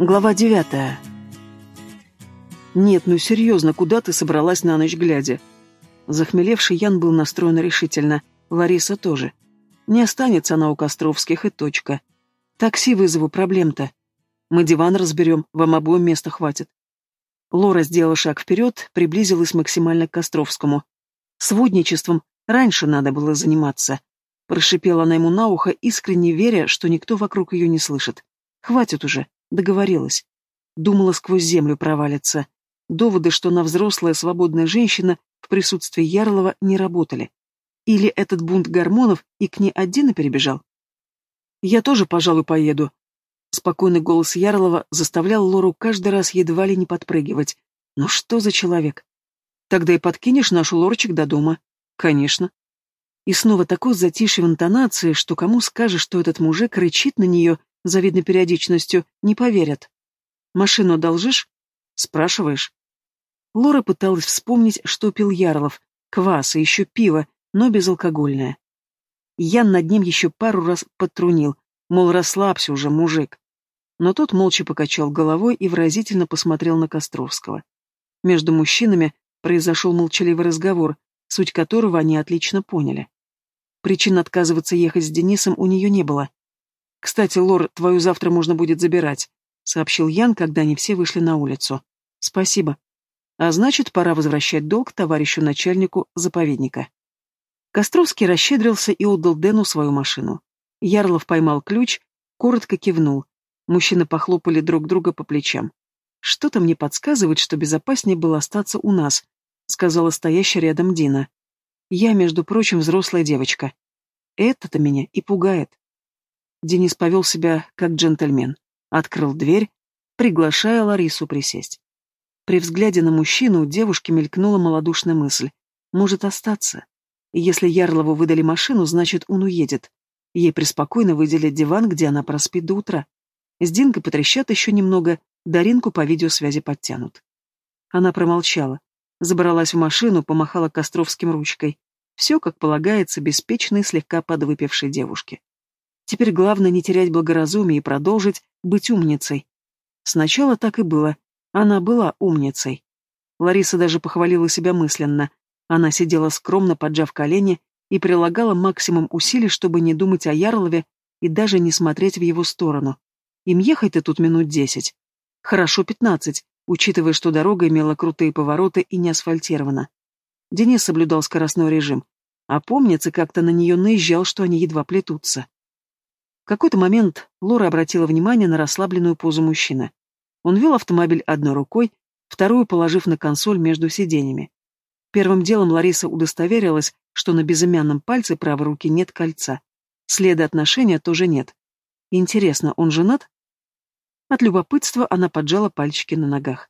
Глава девятая. «Нет, ну серьезно, куда ты собралась на ночь глядя?» Захмелевший Ян был настроен решительно, Лариса тоже. Не останется она у Костровских и точка. Такси вызову, проблем-то. Мы диван разберем, вам обоим места хватит. Лора сделала шаг вперед, приблизилась максимально к Костровскому. Сводничеством раньше надо было заниматься. Прошипела она ему на ухо, искренне веря, что никто вокруг ее не слышит. Хватит уже. Договорилась. Думала, сквозь землю провалится. Доводы, что она взрослая, свободная женщина, в присутствии Ярлова не работали. Или этот бунт гормонов и к ней и перебежал? «Я тоже, пожалуй, поеду». Спокойный голос Ярлова заставлял Лору каждый раз едва ли не подпрыгивать. «Ну что за человек?» «Тогда и подкинешь нашу Лорочек до дома». «Конечно». И снова такой затишье в интонации, что кому скажешь, что этот мужик рычит на нее завидной периодичностью, не поверят. «Машину одолжишь?» «Спрашиваешь?» Лора пыталась вспомнить, что пил Ярлов. Квас и еще пиво, но безалкогольное. Ян над ним еще пару раз подтрунил, мол, расслабься уже, мужик. Но тот молча покачал головой и выразительно посмотрел на Костровского. Между мужчинами произошел молчаливый разговор, суть которого они отлично поняли. Причин отказываться ехать с Денисом у нее не было. «Кстати, Лор, твою завтра можно будет забирать», — сообщил Ян, когда они все вышли на улицу. «Спасибо. А значит, пора возвращать долг товарищу начальнику заповедника». Костровский расщедрился и отдал Дэну свою машину. Ярлов поймал ключ, коротко кивнул. Мужчины похлопали друг друга по плечам. «Что-то мне подсказывает, что безопаснее было остаться у нас», — сказала стоящая рядом Дина. «Я, между прочим, взрослая девочка. Это-то меня и пугает». Денис повел себя как джентльмен. Открыл дверь, приглашая Ларису присесть. При взгляде на мужчину у девушки мелькнула малодушная мысль. Может остаться. Если Ярлову выдали машину, значит, он уедет. Ей преспокойно выделят диван, где она проспит до утра. С Динкой потрещат еще немного, Даринку по видеосвязи подтянут. Она промолчала. Забралась в машину, помахала Костровским ручкой. Все, как полагается, беспечной, слегка подвыпившей девушке. Теперь главное не терять благоразумие и продолжить быть умницей. Сначала так и было. Она была умницей. Лариса даже похвалила себя мысленно. Она сидела скромно, поджав колени, и прилагала максимум усилий, чтобы не думать о Ярлове и даже не смотреть в его сторону. Им ехать-то тут минут десять. Хорошо пятнадцать, учитывая, что дорога имела крутые повороты и не асфальтирована. Денис соблюдал скоростной режим, а помнится, как-то на нее наезжал, что они едва плетутся какой-то момент Лора обратила внимание на расслабленную позу мужчины. Он вел автомобиль одной рукой, вторую положив на консоль между сиденьями. Первым делом Лариса удостоверилась, что на безымянном пальце правой руки нет кольца. Следа отношения тоже нет. Интересно, он женат? От любопытства она поджала пальчики на ногах.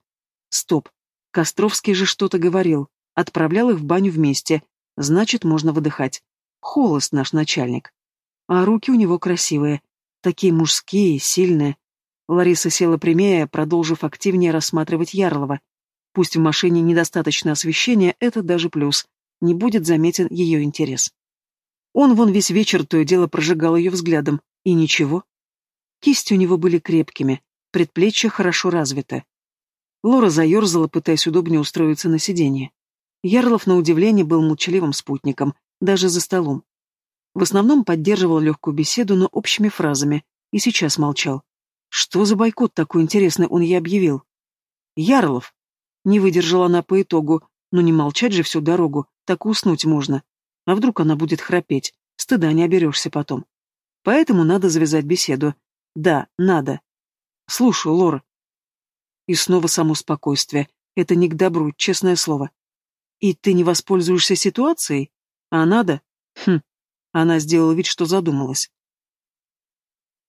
Стоп. Костровский же что-то говорил. Отправлял их в баню вместе. Значит, можно выдыхать. Холост наш начальник. А руки у него красивые, такие мужские, сильные. Лариса села прямее, продолжив активнее рассматривать Ярлова. Пусть в машине недостаточно освещения, это даже плюс. Не будет заметен ее интерес. Он вон весь вечер то и дело прожигал ее взглядом. И ничего. Кисти у него были крепкими, предплечья хорошо развиты. Лора заерзала, пытаясь удобнее устроиться на сиденье. Ярлов, на удивление, был молчаливым спутником, даже за столом. В основном поддерживал легкую беседу, но общими фразами, и сейчас молчал. Что за бойкот такой интересный он ей объявил? Ярлов. Не выдержала она по итогу, но не молчать же всю дорогу, так уснуть можно. А вдруг она будет храпеть, стыда не оберешься потом. Поэтому надо завязать беседу. Да, надо. Слушаю, Лора. И снова само спокойствие. Это не к добру, честное слово. И ты не воспользуешься ситуацией? А надо? Хм, она сделала вид, что задумалась.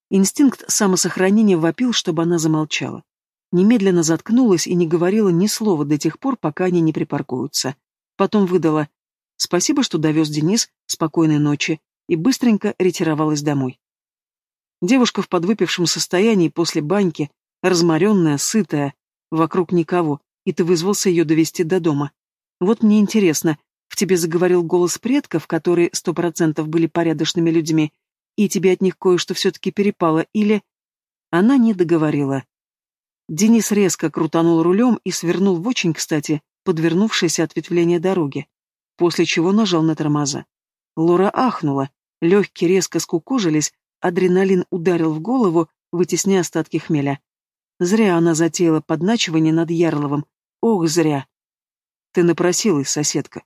Инстинкт самосохранения вопил, чтобы она замолчала. Немедленно заткнулась и не говорила ни слова до тех пор, пока они не припаркуются. Потом выдала «Спасибо, что довез Денис, спокойной ночи», и быстренько ретировалась домой. Девушка в подвыпившем состоянии после баньки, разморенная, сытая, вокруг никого, и ты вызвался ее довести до дома. Вот мне интересно, в тебе заговорил голос предков, которые сто процентов были порядочными людьми, и тебе от них кое-что все-таки перепало, или... Она не договорила. Денис резко крутанул рулем и свернул в очень, кстати, подвернувшееся ответвление дороги, после чего нажал на тормоза. Лора ахнула, легкие резко скукожились, адреналин ударил в голову, вытесняя остатки хмеля. Зря она затеяла подначивание над Ярловым. Ох, зря. Ты напросилась, соседка.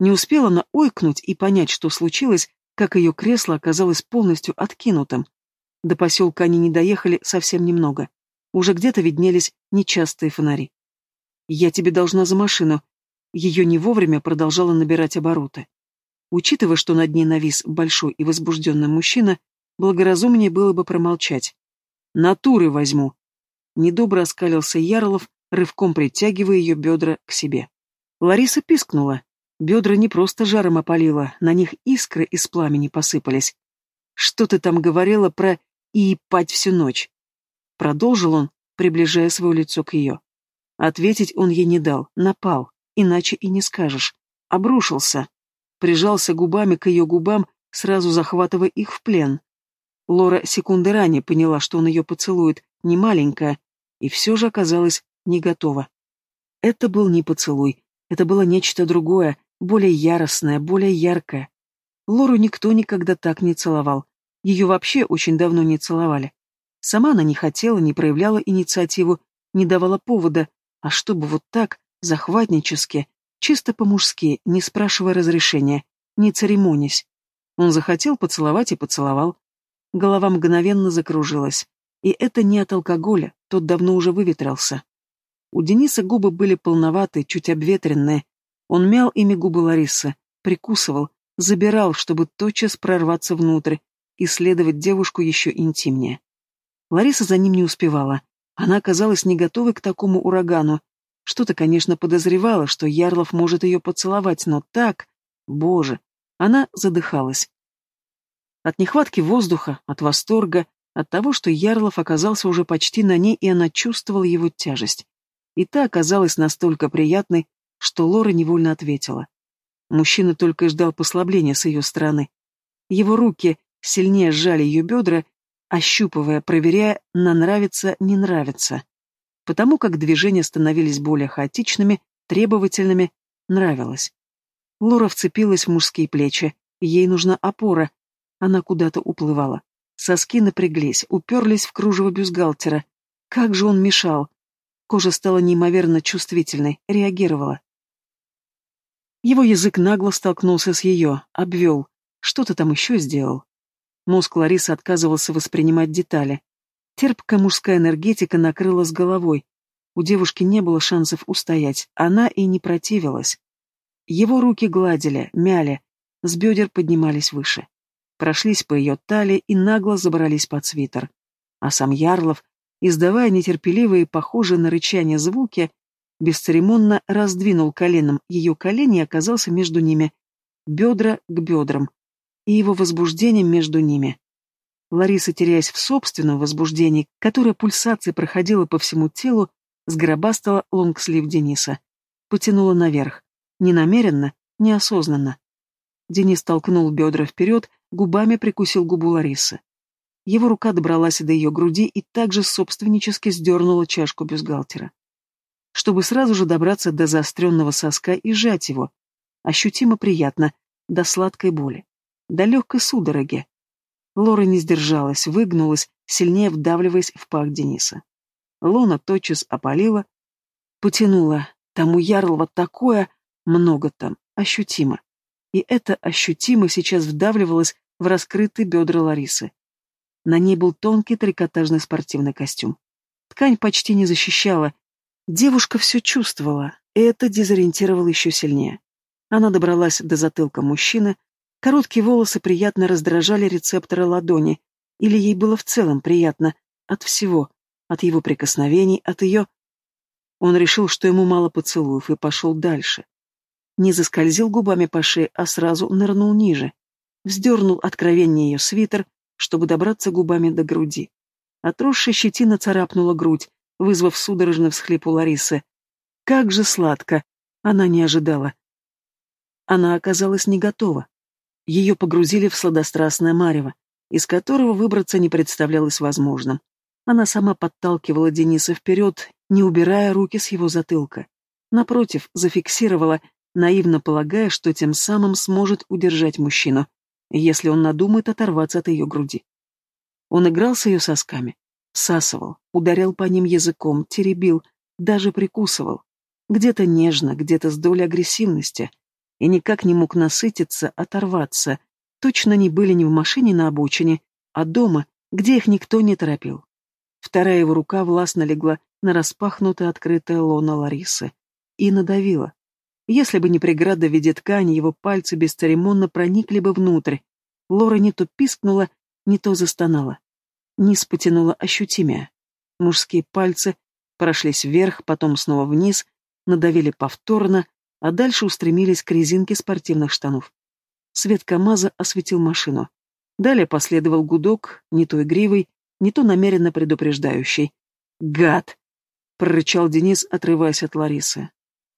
Не успела она ойкнуть и понять, что случилось, как ее кресло оказалось полностью откинутым. До поселка они не доехали совсем немного. Уже где-то виднелись нечастые фонари. «Я тебе должна за машину». Ее не вовремя продолжала набирать обороты. Учитывая, что над ней навис большой и возбужденный мужчина, благоразумнее было бы промолчать. «Натуры возьму!» Недобро оскалился Ярлов, рывком притягивая ее бедра к себе. Лариса пискнула. Бедра не просто жаром опалило, на них искры из пламени посыпались. «Что ты там говорила про «и пать всю ночь»?» Продолжил он, приближая свое лицо к ее. Ответить он ей не дал, напал, иначе и не скажешь. Обрушился. Прижался губами к ее губам, сразу захватывая их в плен. Лора секунды ранее поняла, что он ее поцелует, не маленькая, и все же оказалась не готова. Это был не поцелуй, это было нечто другое, более яростное, более яркое. Лору никто никогда так не целовал. Ее вообще очень давно не целовали. Сама она не хотела, не проявляла инициативу, не давала повода, а чтобы вот так, захватнически, чисто по-мужски, не спрашивая разрешения, не церемонясь. Он захотел поцеловать и поцеловал. Голова мгновенно закружилась. И это не от алкоголя, тот давно уже выветрился. У Дениса губы были полноватые, чуть обветренные. Он мял ими губы Ларисы, прикусывал, забирал, чтобы тотчас прорваться внутрь, исследовать девушку еще интимнее. Лариса за ним не успевала. Она оказалась не готовой к такому урагану. Что-то, конечно, подозревала, что Ярлов может ее поцеловать, но так... Боже! Она задыхалась. От нехватки воздуха, от восторга, от того, что Ярлов оказался уже почти на ней, и она чувствовала его тяжесть. И та оказалась настолько приятной, что Лора невольно ответила. Мужчина только и ждал послабления с ее стороны. Его руки сильнее сжали ее бедра, ощупывая, проверяя, на нравится, не нравится. Потому как движения становились более хаотичными, требовательными, нравилось. Лора вцепилась в мужские плечи, ей нужна опора, она куда-то уплывала. Соски напряглись, уперлись в кружево бюстгальтера. Как же он мешал! Кожа стала неимоверно чувствительной, реагировала. Его язык нагло столкнулся с ее, обвел. Что-то там еще сделал. Мозг Ларисы отказывался воспринимать детали. Терпкая мужская энергетика накрыла с головой. У девушки не было шансов устоять, она и не противилась. Его руки гладили, мяли, с бедер поднимались выше. Прошлись по ее талии и нагло забрались под свитер. А сам Ярлов, издавая нетерпеливые, похожие на рычание звуки, бесцеремонно раздвинул коленом ее колени и оказался между ними, бедра к бедрам, и его возбуждением между ними. Лариса, теряясь в собственном возбуждении, которое пульсацией проходило по всему телу, сгробастала лонгслив Дениса. Потянула наверх. Ненамеренно, неосознанно. Денис толкнул бедра вперед, губами прикусил губу Ларисы. Его рука добралась до ее груди и также собственнически сдернула чашку бюстгальтера. Чтобы сразу же добраться до заостренного соска и сжать его. Ощутимо приятно, до сладкой боли до легкой судороги. Лора не сдержалась, выгнулась, сильнее вдавливаясь в пах Дениса. Лона тотчас опалила, потянула. Там у Ярлова такое, много там, ощутимо. И это ощутимо сейчас вдавливалось в раскрытые бедра Ларисы. На ней был тонкий трикотажный спортивный костюм. Ткань почти не защищала. Девушка все чувствовала, и это дезориентировало еще сильнее. Она добралась до затылка мужчины, Короткие волосы приятно раздражали рецепторы ладони, или ей было в целом приятно от всего, от его прикосновений, от ее... Он решил, что ему мало поцелуев, и пошел дальше. Не заскользил губами по шее, а сразу нырнул ниже. Вздернул откровеннее ее свитер, чтобы добраться губами до груди. Отросшая щетина царапнула грудь, вызвав судорожный всхлип у Ларисы. Как же сладко! Она не ожидала. Она оказалась не готова. Ее погрузили в сладострастное марево, из которого выбраться не представлялось возможным. Она сама подталкивала Дениса вперед, не убирая руки с его затылка. Напротив, зафиксировала, наивно полагая, что тем самым сможет удержать мужчину, если он надумает оторваться от ее груди. Он играл с ее сосками, всасывал, ударял по ним языком, теребил, даже прикусывал. Где-то нежно, где-то с долей агрессивности. И никак не мог насытиться, оторваться. Точно не были ни в машине на обочине, а дома, где их никто не торопил. Вторая его рука властно легла на распахнутое открытое лоно Ларисы и надавила. Если бы не преграда в виде ткани, его пальцы бесцеремонно проникли бы внутрь. Лора не то пискнула, не то застонала. Низ потянула ощутимее. Мужские пальцы прошлись вверх, потом снова вниз, надавили повторно, а дальше устремились к резинке спортивных штанов. Свет КамАЗа осветил машину. Далее последовал гудок, не то игривый, не то намеренно предупреждающий. «Гад!» — прорычал Денис, отрываясь от Ларисы.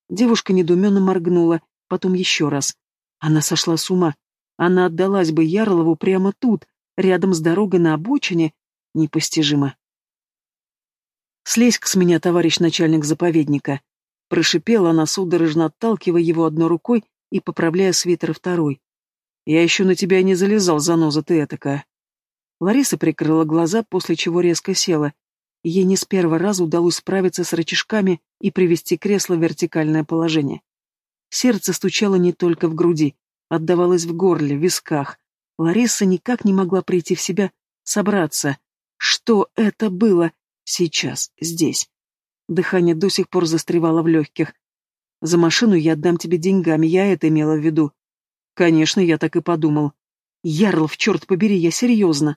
Девушка недуменно моргнула, потом еще раз. Она сошла с ума. Она отдалась бы Ярлову прямо тут, рядом с дорогой на обочине. Непостижимо. «Слезь с меня, товарищ начальник заповедника!» Прошипела она, судорожно отталкивая его одной рукой и поправляя свитер второй. «Я еще на тебя не залезал, заноза ты этакая!» Лариса прикрыла глаза, после чего резко села. Ей не с первого раза удалось справиться с рычажками и привести кресло в вертикальное положение. Сердце стучало не только в груди, отдавалось в горле, в висках. Лариса никак не могла прийти в себя, собраться. Что это было сейчас, здесь? Дыхание до сих пор застревало в легких. За машину я отдам тебе деньгами, я это имела в виду. Конечно, я так и подумал. Ярлов, черт побери, я серьезно.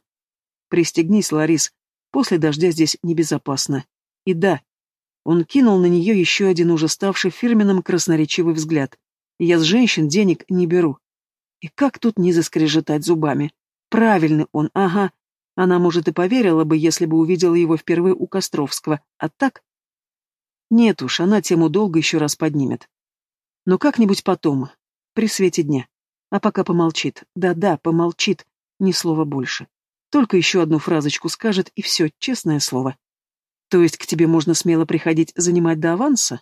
Пристегнись, Ларис. После дождя здесь небезопасно. И да, он кинул на нее еще один уже ставший фирменным красноречивый взгляд. Я с женщин денег не беру. И как тут не заскрежетать зубами? Правильный он, ага. Она, может, и поверила бы, если бы увидела его впервые у Костровского. А так? Нет уж, она тему долго еще раз поднимет. Но как-нибудь потом, при свете дня. А пока помолчит. Да-да, помолчит. Ни слова больше. Только еще одну фразочку скажет, и все, честное слово. То есть к тебе можно смело приходить занимать до аванса?